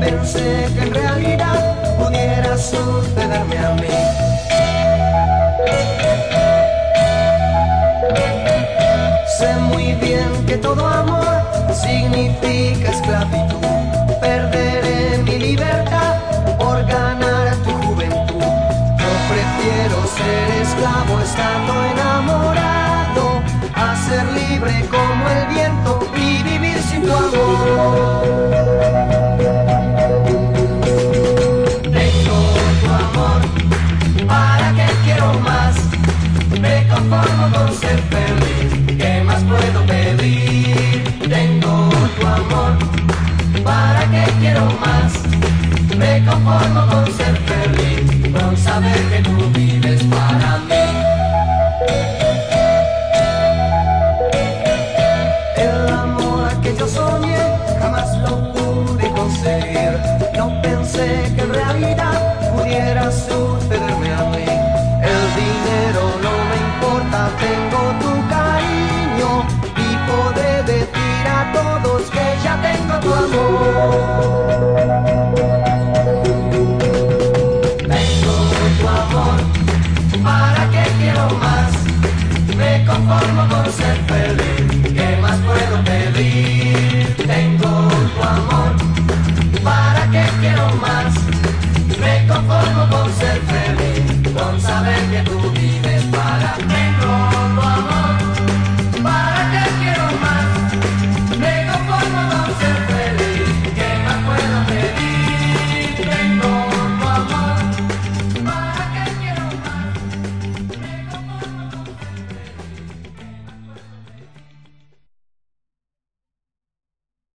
pensé que en realidad pudiera sucederme a mí. Sé muy bien que todo amor significa esclavitud. Perderé mi libertad por ganar tu juventud. Yo prefiero ser esclavo estando enamorado a ser libre como el viento ¿qué más puedo pedir? Tengo tu amor, ¿para qué quiero más? Me conformo con conformo con ser feliz. ¿Qué más puedo pedir? Tengo tu amor. ¿Para qué quiero más?